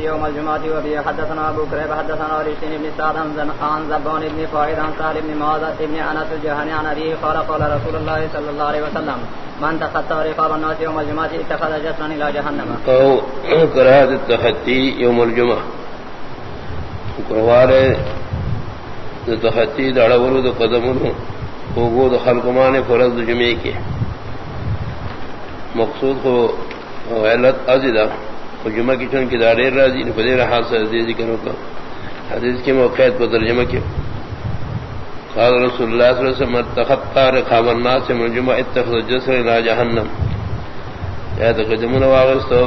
يوم الجمعة وفي حدثنا أبو كريب حدثنا رشين بن سعد، عن زبون بن فائد عن سهل بن معاذ بن أنس الجهني عن أبيه قال قال رسول الله صلى الله عليه وسلم، من تخطى رقاب الناس يوم الجمعة اتخذ جسرا إلى جهنم أو كراهة التخطي يوم الجمعة كروار تخطي دعا ورد قدمه وقود خلقمان فرض جمعي کے۔ مقصود کو علت ازدہ جمعہ کی چون کی دارے راضی نے بدے رہا سے عزیز کرو کا حدیث کے موقع پر ترجمہ کیا قال رسول اللہ صلی اللہ علیہ وسلم تخطى رقاب الناس من جمعہ اتخذ جسر الى جہنم. یا تقدمون واغستو،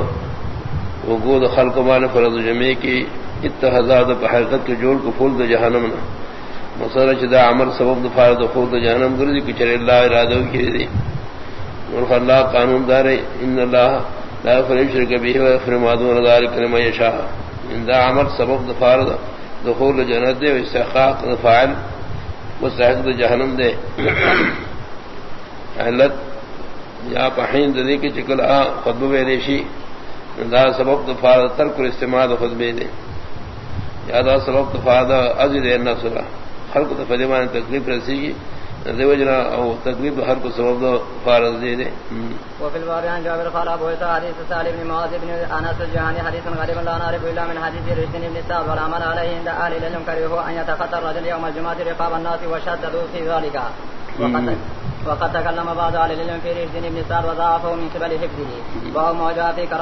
وقود خلق مان فرض جمعی کی اتخذات پا حرکت کے جوڑ کو فول دو جہنم مصر چدا عمر سبب دفار دخول دو جہنم گردی، کچر اللہ ارادو کی دی. اور اللہ قانون دارے ان اللہ لا فریم فرشر کبھی و فرما دون ذلك لما يشاء ان ذا عمل سبب دفار دخول جنت دے و استحقاق فاعل، مستحق جہنم دے علت یا پہین دے کہ چکل ا خطبہ بے ریشی دا سبب دفار ترک استعمال خطبے دے یا دا سبب دفار ازل النفس، خلق تفدیمان تکلیف رسی کی رسیگی دیوجنا او تقریب ہر کو سبب دو فارض دے دے۔ وفي الباريان جابر قال ابو عيسى حديث سالم بن معاذ بن انس الجهاني حديث غريب لا نعرف الا من حديث رشد بن سعد والعمل عليه عند اهل العلم كرهه ان يتخطى الرجل يوم الجمعه رقاب الناس وشددوا في ذلك. وقد تكلم بعض اهل العلم في رشد بن سعد وضعفه من قبل حفظه. وهو موجود في